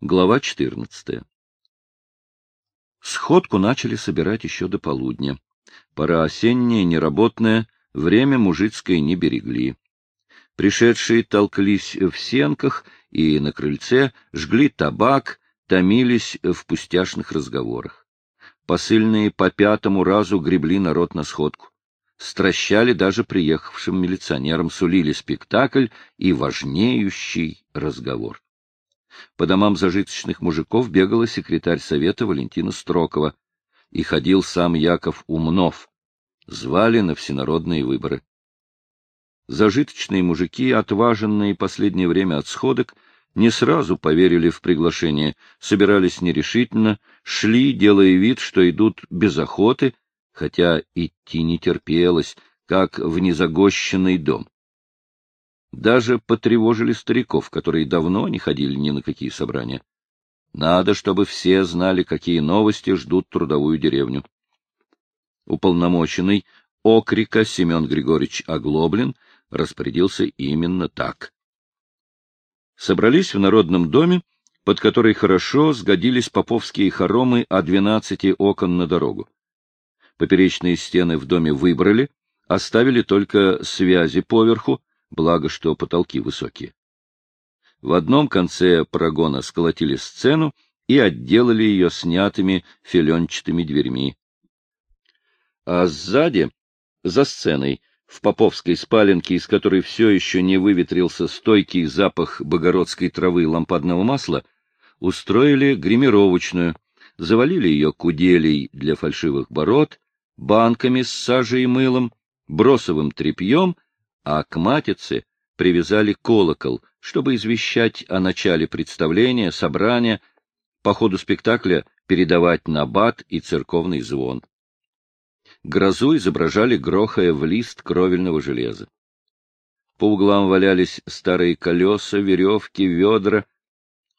Глава 14. Сходку начали собирать еще до полудня. Пора осенняя, неработная, время мужицкое не берегли. Пришедшие толклись в сенках и на крыльце, жгли табак, томились в пустяшных разговорах. Посыльные по пятому разу гребли народ на сходку. Стращали даже приехавшим милиционерам, сулили спектакль и важнеющий разговор. По домам зажиточных мужиков бегала секретарь совета Валентина Строкова, и ходил сам Яков Умнов. Звали на всенародные выборы. Зажиточные мужики, отваженные последнее время от сходок, не сразу поверили в приглашение, собирались нерешительно, шли, делая вид, что идут без охоты, хотя идти не терпелось, как в незагощенный дом. Даже потревожили стариков, которые давно не ходили ни на какие собрания. Надо, чтобы все знали, какие новости ждут трудовую деревню. Уполномоченный окрика Семен Григорьевич Оглоблин распорядился именно так. Собрались в Народном доме, под который хорошо сгодились поповские хоромы о двенадцати окон на дорогу. Поперечные стены в доме выбрали, оставили только связи поверху, благо что потолки высокие. В одном конце прогона сколотили сцену и отделали ее снятыми филенчатыми дверьми. А сзади, за сценой, в поповской спаленке, из которой все еще не выветрился стойкий запах богородской травы лампадного масла, устроили гримировочную, завалили ее куделей для фальшивых бород, банками с сажей и мылом, бросовым тряпьем — а к матице привязали колокол, чтобы извещать о начале представления, собрания, по ходу спектакля передавать набат и церковный звон. Грозу изображали, грохая в лист кровельного железа. По углам валялись старые колеса, веревки, ведра.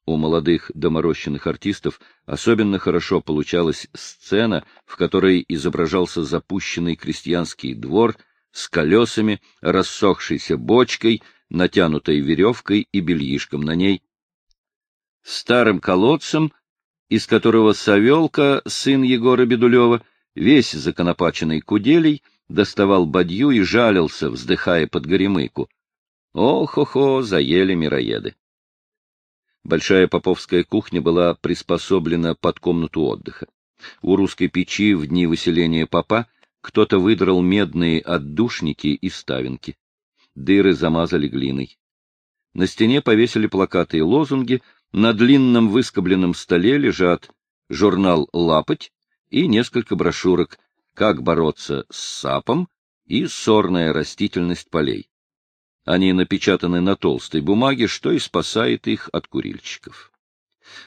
У молодых доморощенных артистов особенно хорошо получалась сцена, в которой изображался запущенный крестьянский двор — с колесами, рассохшейся бочкой, натянутой веревкой и бельишком на ней, старым колодцем, из которого Савелка, сын Егора Бедулева, весь законопаченный куделей, доставал бадью и жалился, вздыхая под горемыку. Ох-хо-хо, заели мироеды. Большая поповская кухня была приспособлена под комнату отдыха. У русской печи в дни выселения попа кто-то выдрал медные отдушники и ставинки. Дыры замазали глиной. На стене повесили плакаты и лозунги, на длинном выскобленном столе лежат журнал «Лапоть» и несколько брошюрок «Как бороться с сапом» и «Сорная растительность полей». Они напечатаны на толстой бумаге, что и спасает их от курильщиков.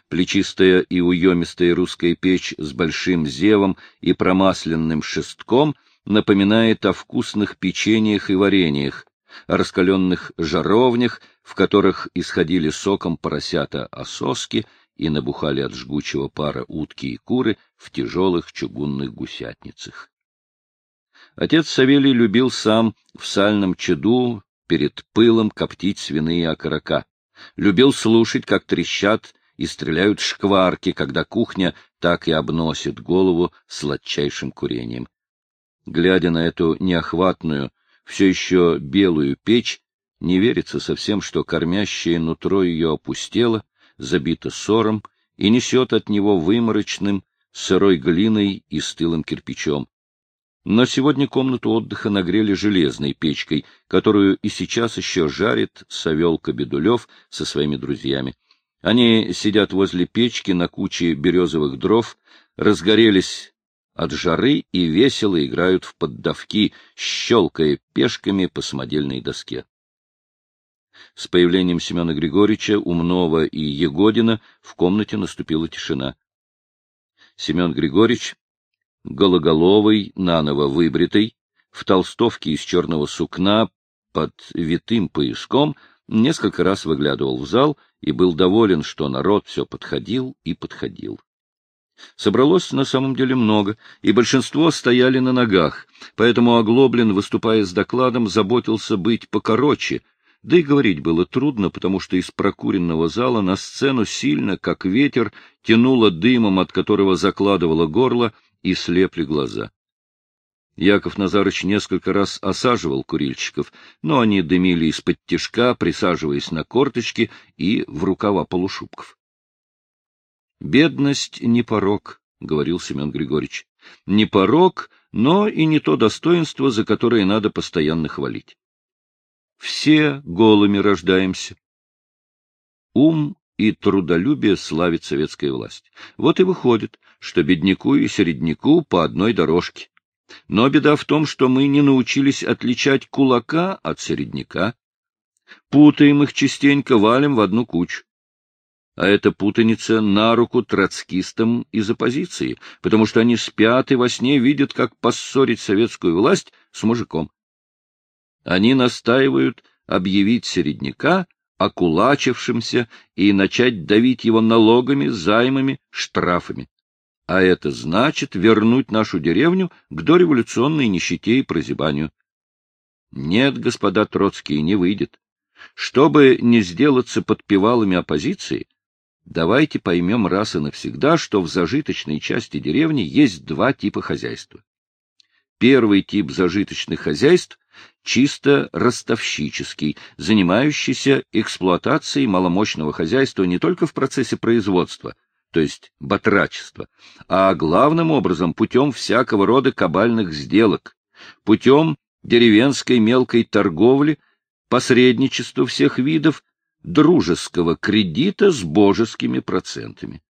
Плечистая и уемистая русская печь с большим зевом и промасленным шестком напоминает о вкусных печеньях и вареньях, о раскаленных жаровнях, в которых исходили соком поросята ососки и набухали от жгучего пара утки и куры в тяжелых чугунных гусятницах. Отец Савелий любил сам в сальном чаду перед пылом коптить свиные окорока. Любил слушать, как трещат и стреляют шкварки, когда кухня так и обносит голову сладчайшим курением. Глядя на эту неохватную, все еще белую печь, не верится совсем, что кормящее нутро ее опустело, забито сором и несет от него выморочным, сырой глиной и стылым кирпичом. Но сегодня комнату отдыха нагрели железной печкой, которую и сейчас еще жарит Савелка Бедулев со своими друзьями. Они сидят возле печки на куче березовых дров, разгорелись от жары и весело играют в поддавки, щелкая пешками по самодельной доске. С появлением Семена Григорьевича, Умнова и Егодина в комнате наступила тишина. Семен Григорьевич, гологоловый, наново выбритый, в толстовке из черного сукна под витым пояском, несколько раз выглядывал в зал и был доволен, что народ все подходил и подходил. Собралось на самом деле много, и большинство стояли на ногах, поэтому Оглоблин, выступая с докладом, заботился быть покороче, Да и говорить было трудно, потому что из прокуренного зала на сцену сильно, как ветер, тянуло дымом, от которого закладывало горло и слепли глаза. Яков Назарыч несколько раз осаживал курильщиков, но они дымили из-под тишка, присаживаясь на корточки и в рукава полушубков. «Бедность не порог», — говорил Семен Григорьевич. «Не порог, но и не то достоинство, за которое надо постоянно хвалить. Все голыми рождаемся. Ум и трудолюбие славит советская власть. Вот и выходит, что бедняку и середняку по одной дорожке. Но беда в том, что мы не научились отличать кулака от середняка. Путаем их частенько, валим в одну кучу а эта путаница на руку троцкистам из оппозиции, потому что они спят и во сне видят, как поссорить советскую власть с мужиком. Они настаивают объявить середняка окулачившимся и начать давить его налогами, займами, штрафами. А это значит вернуть нашу деревню к дореволюционной нищете и прозябанию. Нет, господа Троцкие, не выйдет. Чтобы не сделаться подпевалами оппозиции, Давайте поймем раз и навсегда, что в зажиточной части деревни есть два типа хозяйства. Первый тип зажиточных хозяйств чисто ростовщический, занимающийся эксплуатацией маломощного хозяйства не только в процессе производства, то есть батрачества, а главным образом путем всякого рода кабальных сделок, путем деревенской мелкой торговли, посредничества всех видов, дружеского кредита с божескими процентами.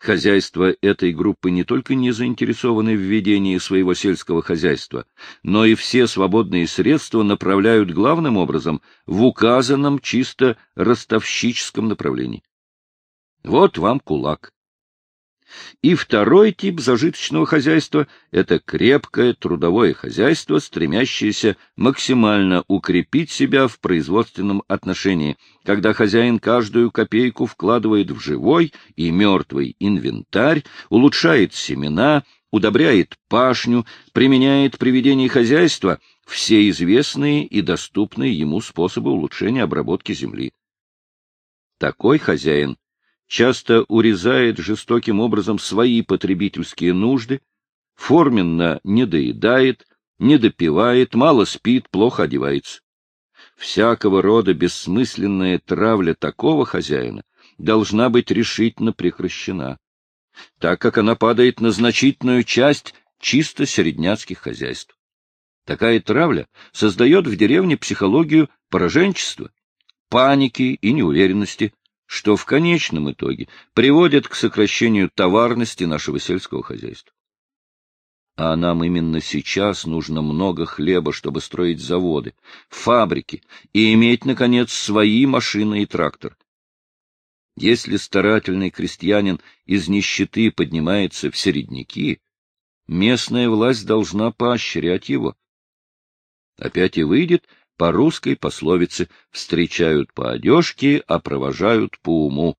Хозяйства этой группы не только не заинтересованы в ведении своего сельского хозяйства, но и все свободные средства направляют главным образом в указанном чисто ростовщическом направлении. Вот вам кулак. И второй тип зажиточного хозяйства — это крепкое трудовое хозяйство, стремящееся максимально укрепить себя в производственном отношении, когда хозяин каждую копейку вкладывает в живой и мертвый инвентарь, улучшает семена, удобряет пашню, применяет при ведении хозяйства все известные и доступные ему способы улучшения обработки земли. Такой хозяин часто урезает жестоким образом свои потребительские нужды, форменно недоедает, недопивает, мало спит, плохо одевается. Всякого рода бессмысленная травля такого хозяина должна быть решительно прекращена, так как она падает на значительную часть чисто середняцких хозяйств. Такая травля создает в деревне психологию пораженчества, паники и неуверенности, что в конечном итоге приводит к сокращению товарности нашего сельского хозяйства. А нам именно сейчас нужно много хлеба, чтобы строить заводы, фабрики и иметь, наконец, свои машины и трактор. Если старательный крестьянин из нищеты поднимается в середняки, местная власть должна поощрять его. Опять и выйдет, по русской пословице «встречают по одежке, а провожают по уму».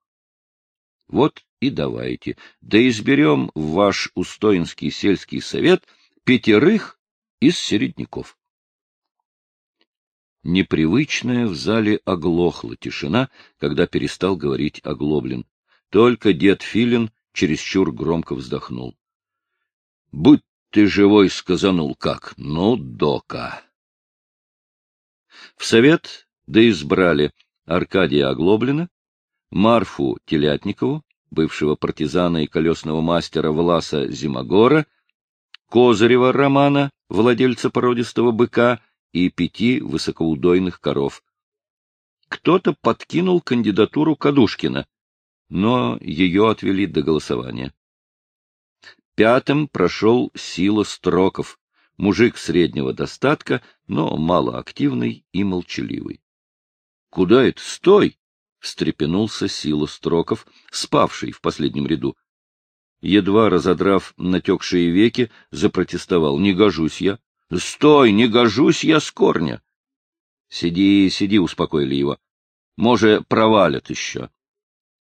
Вот и давайте, да изберем в ваш Устоинский сельский совет пятерых из середняков. Непривычная в зале оглохла тишина, когда перестал говорить Оглоблин. Только дед Филин чересчур громко вздохнул. — Будь ты живой, — сказанул как. — Ну, дока. В совет да избрали Аркадия Оглоблина, Марфу Телятникову, бывшего партизана и колесного мастера Власа Зимогора, Козырева Романа, владельца породистого быка, и пяти высокоудойных коров. Кто-то подкинул кандидатуру Кадушкина, но ее отвели до голосования. Пятым прошел Сила Строков, мужик среднего достатка, но малоактивный и молчаливый. — Куда это? Стой! — встрепенулся Сила Строков, спавший в последнем ряду. Едва разодрав натекшие веки, запротестовал. — Не гожусь я. — Стой, не гожусь я с корня. — Сиди, сиди, — успокоили его. — Може, провалят еще.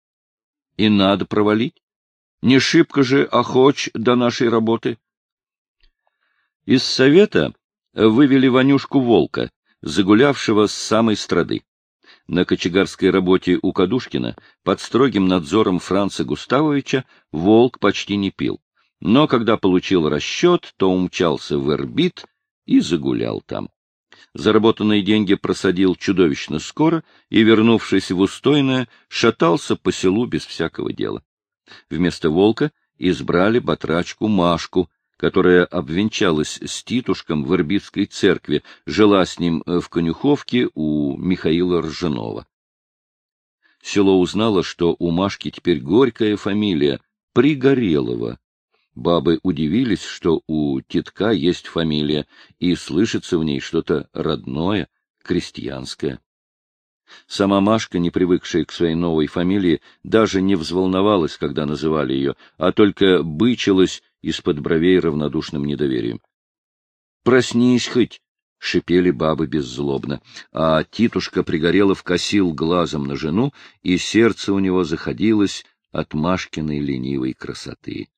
— И надо провалить. Не шибко же охоч до нашей работы. Из совета вывели Ванюшку Волка, загулявшего с самой страды. На кочегарской работе у Кадушкина под строгим надзором Франца Густавовича волк почти не пил. Но когда получил расчет, то умчался в Эрбит и загулял там. Заработанные деньги просадил чудовищно скоро и, вернувшись в Устойное, шатался по селу без всякого дела. Вместо волка избрали батрачку Машку, которая обвенчалась с Титушком в Ирбитской церкви, жила с ним в конюховке у Михаила Ржанова. Село узнало, что у Машки теперь горькая фамилия — Пригорелова. Бабы удивились, что у Титка есть фамилия, и слышится в ней что-то родное, крестьянское. Сама Машка, не привыкшая к своей новой фамилии, даже не взволновалась, когда называли ее, а только бычилась из-под бровей равнодушным недоверием. — Проснись хоть! — шипели бабы беззлобно, а Титушка Пригорелов косил глазом на жену, и сердце у него заходилось от Машкиной ленивой красоты.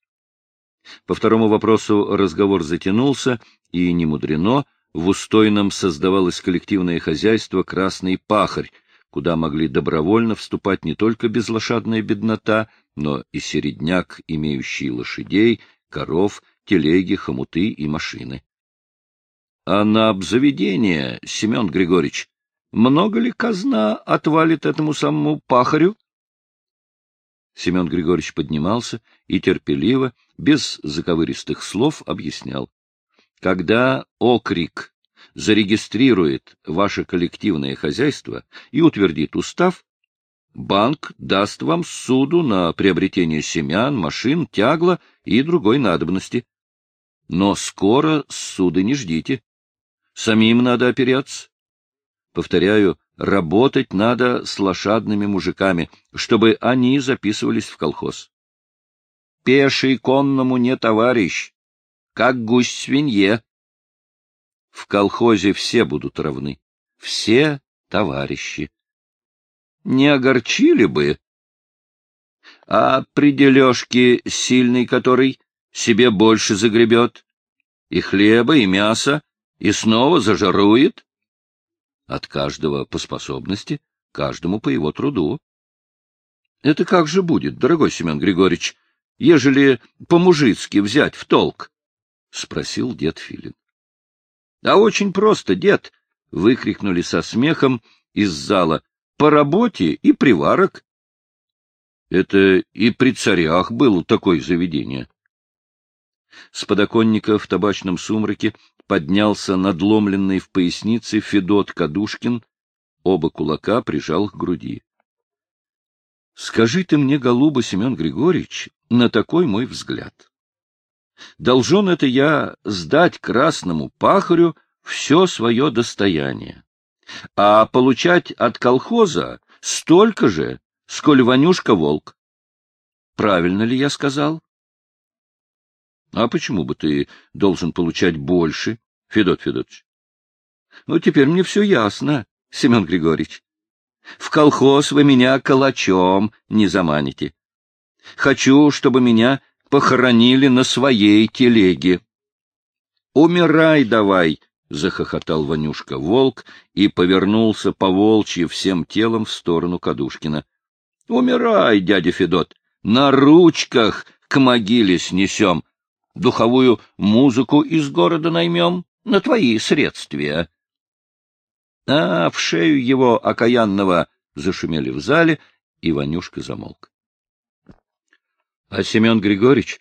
По второму вопросу разговор затянулся, и не мудрено, в Устойном создавалось коллективное хозяйство «Красный пахарь», куда могли добровольно вступать не только безлошадная беднота, но и середняк, имеющий лошадей, коров, телеги, хомуты и машины. — А на обзаведение, Семен Григорьевич, много ли казна отвалит этому самому пахарю? Семен Григорьевич поднимался и терпеливо, без заковыристых слов, объяснял. Когда окрик зарегистрирует ваше коллективное хозяйство и утвердит устав, банк даст вам суду на приобретение семян, машин, тягла и другой надобности. Но скоро суды не ждите. Самим надо опереться. Повторяю, работать надо с лошадными мужиками, чтобы они записывались в колхоз. Пеший конному не товарищ, как гусь свинье. В колхозе все будут равны, все товарищи. Не огорчили бы. А при дележке сильный который себе больше загребет, и хлеба, и мяса, и снова зажарует. От каждого по способности, каждому по его труду. Это как же будет, дорогой Семен Григорьевич, ежели по-мужицки взять в толк? — спросил дед Филин. — Да очень просто, дед! — выкрикнули со смехом из зала. — По работе и приварок. Это и при царях было такое заведение. С подоконника в табачном сумраке поднялся надломленный в пояснице Федот Кадушкин, оба кулака прижал к груди. — Скажи ты мне, голуба Семен Григорьевич, на такой мой взгляд. Должен это я сдать красному пахарю все свое достояние, а получать от колхоза столько же, сколь Ванюшка волк. Правильно ли я сказал? А почему бы ты должен получать больше, Федот Федотович? Ну, теперь мне все ясно, Семен Григорьевич. В колхоз вы меня калачом не заманите. Хочу, чтобы меня похоронили на своей телеге. — Умирай давай! — захохотал Ванюшка волк и повернулся по волчьи всем телом в сторону Кадушкина. — Умирай, дядя Федот! На ручках к могиле снесем! Духовую музыку из города наймем на твои средства. А в шею его окаянного зашумели в зале, и Ванюшка замолк. А Семен Григорьевич,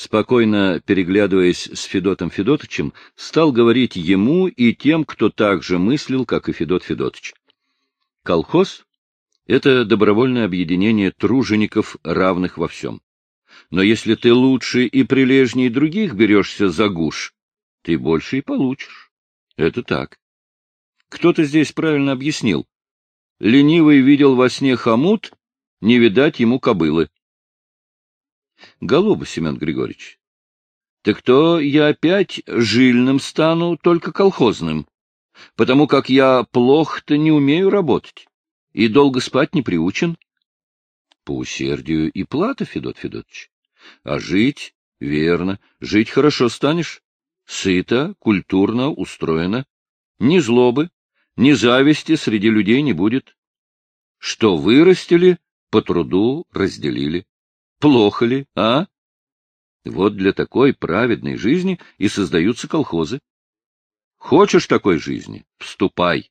спокойно переглядываясь с Федотом Федотовичем, стал говорить ему и тем, кто так же мыслил, как и Федот Федотович. Колхоз — это добровольное объединение тружеников, равных во всем. Но если ты лучше и прилежнее других берешься за гуш, ты больше и получишь. Это так. Кто-то здесь правильно объяснил. Ленивый видел во сне хомут, не видать ему кобылы. Голуба, Семен Григорьевич, так то я опять жильным стану, только колхозным, потому как я плохо-то не умею работать и долго спать не приучен. По усердию и плата, Федот Федотович. А жить, верно, жить хорошо станешь. Сыто, культурно, устроено. Ни злобы, ни зависти среди людей не будет. Что вырастили, по труду разделили. Плохо ли, а? Вот для такой праведной жизни и создаются колхозы. Хочешь такой жизни? Вступай.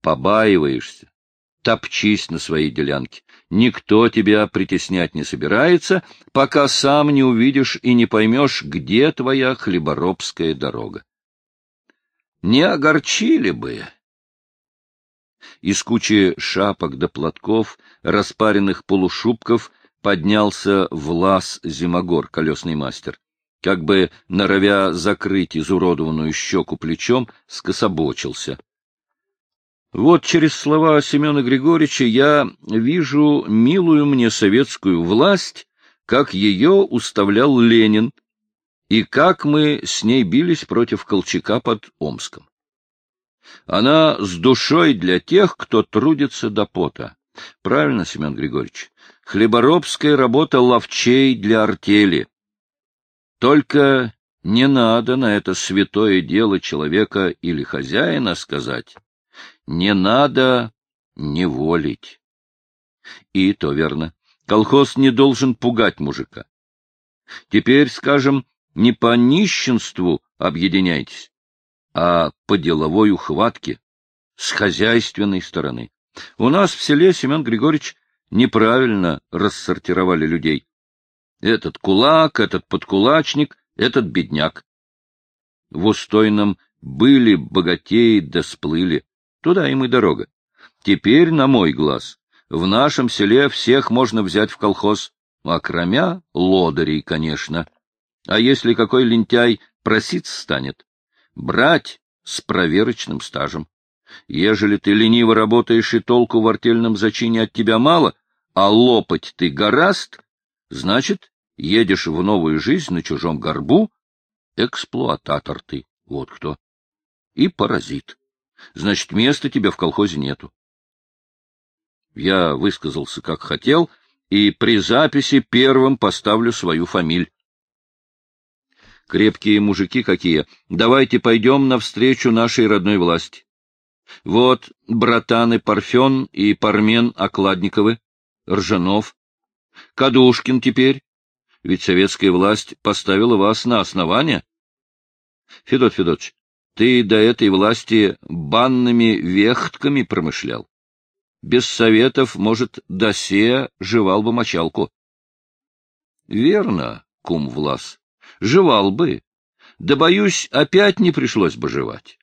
Побаиваешься? Топчись на своей делянке. Никто тебя притеснять не собирается, пока сам не увидишь и не поймешь, где твоя хлеборобская дорога. Не огорчили бы. Из кучи шапок до платков, распаренных полушубков, поднялся Влас Зимогор, колесный мастер. Как бы, норовя закрыть изуродованную щеку плечом, скособочился. Вот через слова Семена Григорьевича я вижу милую мне советскую власть, как ее уставлял Ленин, и как мы с ней бились против Колчака под Омском. Она с душой для тех, кто трудится до пота. Правильно, Семен Григорьевич. Хлеборобская работа ловчей для артели. Только не надо на это святое дело человека или хозяина сказать. Не надо неволить. И то верно. Колхоз не должен пугать мужика. Теперь, скажем, не по нищенству объединяйтесь, а по деловой ухватке, с хозяйственной стороны. У нас в селе, Семен Григорьевич, неправильно рассортировали людей. Этот кулак, этот подкулачник, этот бедняк. В Устойном были богатеи да сплыли. Туда им и дорога. Теперь, на мой глаз, в нашем селе всех можно взять в колхоз, окромя лодырей, конечно. А если какой лентяй проситься станет? Брать с проверочным стажем. Ежели ты лениво работаешь и толку в артельном зачине от тебя мало, а лопать ты гораст, значит, едешь в новую жизнь на чужом горбу, эксплуататор ты, вот кто. И паразит. Значит, места тебе в колхозе нету. Я высказался как хотел, и при записи первым поставлю свою фамиль. Крепкие мужики какие. Давайте пойдем навстречу нашей родной власти. Вот братаны Парфен и Пармен Окладниковы, Ржанов, Кадушкин теперь. Ведь советская власть поставила вас на основание. Федот Федотович, ты до этой власти банными вехтками промышлял. Без советов, может, досе жевал бы мочалку. — Верно, кум Влас, жевал бы. Да, боюсь, опять не пришлось бы жевать.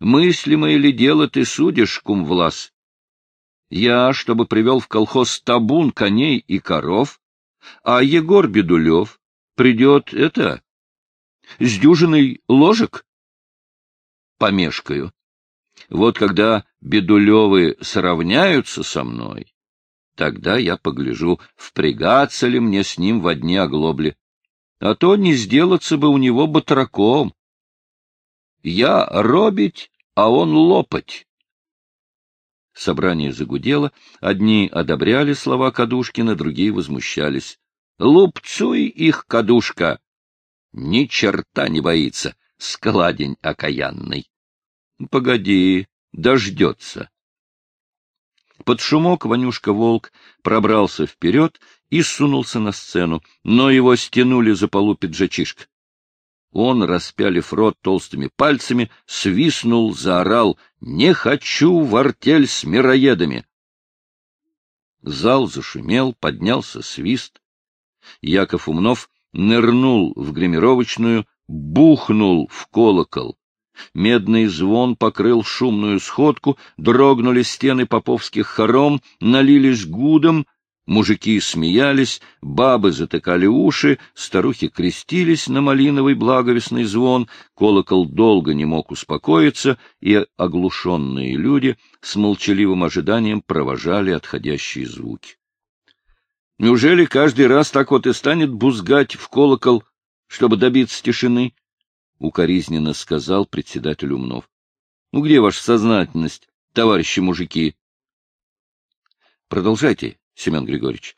Мыслимое ли дело ты судишь, кум Влас? Я, чтобы привел в колхоз табун коней и коров, а Егор Бедулев придет, это, с дюжиной ложек? помешкаю. Вот когда Бедулевы сравняются со мной, тогда я погляжу, впрягаться ли мне с ним в одни оглобли. А то не сделаться бы у него батраком. Я робить, а он лопать. Собрание загудело, одни одобряли слова Кадушкина, другие возмущались. Лупцуй их, Кадушка! Ни черта не боится, складень окаянный. Погоди, дождется. Под шумок Ванюшка-волк пробрался вперед и сунулся на сцену, но его стянули за полу пиджачишка. Он, распялив рот толстыми пальцами, свистнул, заорал «Не хочу в артель с мироедами!» Зал зашумел, поднялся свист. Яков Умнов нырнул в гримировочную, бухнул в колокол. Медный звон покрыл шумную сходку, дрогнули стены поповских хором, налились гудом, мужики смеялись, бабы затыкали уши, старухи крестились на малиновый благовестный звон, колокол долго не мог успокоиться, и оглушенные люди с молчаливым ожиданием провожали отходящие звуки. Неужели каждый раз так вот и станет бузгать в колокол, чтобы добиться тишины? — укоризненно сказал председатель Умнов. — Ну где ваша сознательность, товарищи мужики? — Продолжайте, Семен Григорьевич.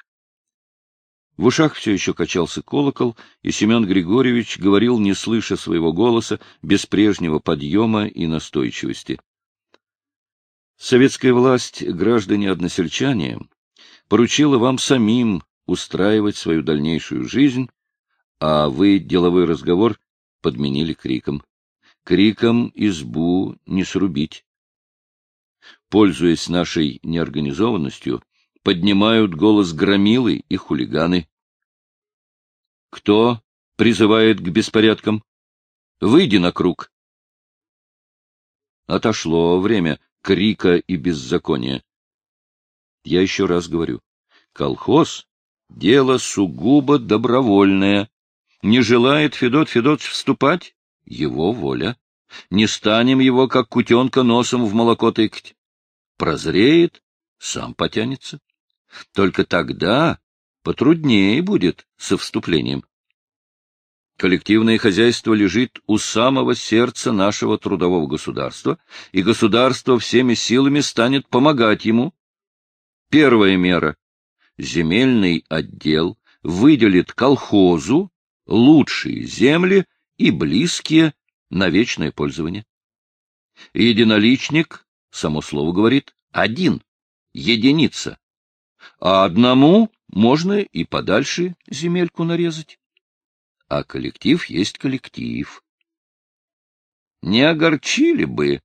В ушах все еще качался колокол, и Семен Григорьевич говорил, не слыша своего голоса, без прежнего подъема и настойчивости. Советская власть, граждане-односельчане, поручила вам самим устраивать свою дальнейшую жизнь, а вы деловой разговор подменили криком. Криком избу не срубить. Пользуясь нашей неорганизованностью, поднимают голос громилы и хулиганы. Кто призывает к беспорядкам? Выйди на круг. Отошло время крика и беззакония. Я еще раз говорю, колхоз — дело сугубо добровольное. Не желает Федот Федотович вступать? Его воля. Не станем его, как кутенка, носом в молоко тыкать. Прозреет, сам потянется. Только тогда потруднее будет со вступлением. Коллективное хозяйство лежит у самого сердца нашего трудового государства, и государство всеми силами станет помогать ему. Первая мера. Земельный отдел выделит колхозу лучшие земли и близкие на вечное пользование. Единоличник, само слово говорит, один, единица. А одному можно и подальше земельку нарезать. А коллектив есть коллектив. Не огорчили бы.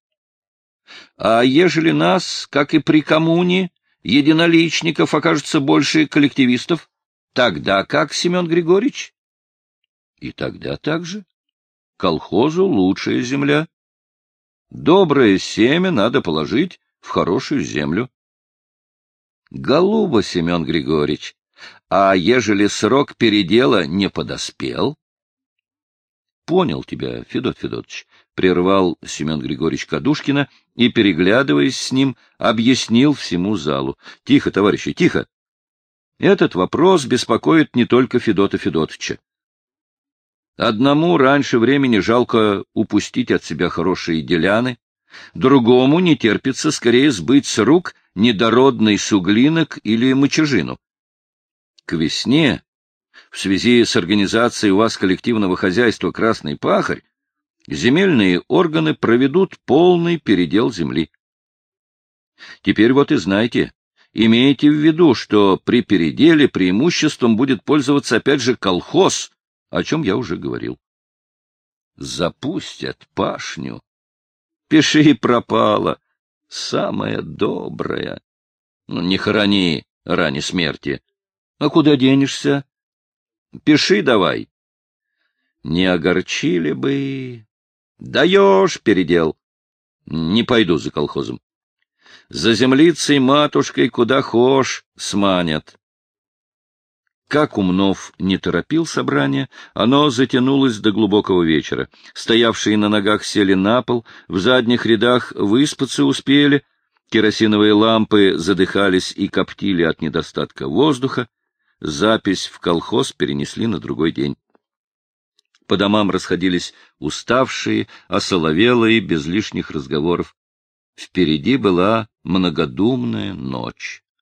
А ежели нас, как и при коммуне, единоличников окажется больше коллективистов, тогда как, Семен Григорьевич? И тогда так же. Колхозу лучшая земля. Доброе семя надо положить в хорошую землю. Голуба, Семен Григорьевич, а ежели срок передела не подоспел? Понял тебя, Федот Федотович, прервал Семен Григорьевич Кадушкина и, переглядываясь с ним, объяснил всему залу. Тихо, товарищи, тихо. Этот вопрос беспокоит не только Федота Федотовича. Одному раньше времени жалко упустить от себя хорошие деляны, другому не терпится скорее сбыть с рук недородный суглинок или мочежину. К весне, в связи с организацией у вас коллективного хозяйства «Красный пахарь», земельные органы проведут полный передел земли. Теперь вот и знайте, имейте в виду, что при переделе преимуществом будет пользоваться опять же колхоз, о чем я уже говорил. Запустят пашню. Пиши пропало. Самая добрая. Ну, не хорони ране смерти. А куда денешься? Пиши давай. Не огорчили бы. Даешь передел. Не пойду за колхозом. За землицей матушкой куда хошь сманят. Как Умнов не торопил собрание, оно затянулось до глубокого вечера. Стоявшие на ногах сели на пол, в задних рядах выспаться успели, керосиновые лампы задыхались и коптили от недостатка воздуха, запись в колхоз перенесли на другой день. По домам расходились уставшие, осоловелые, без лишних разговоров. Впереди была многодумная ночь.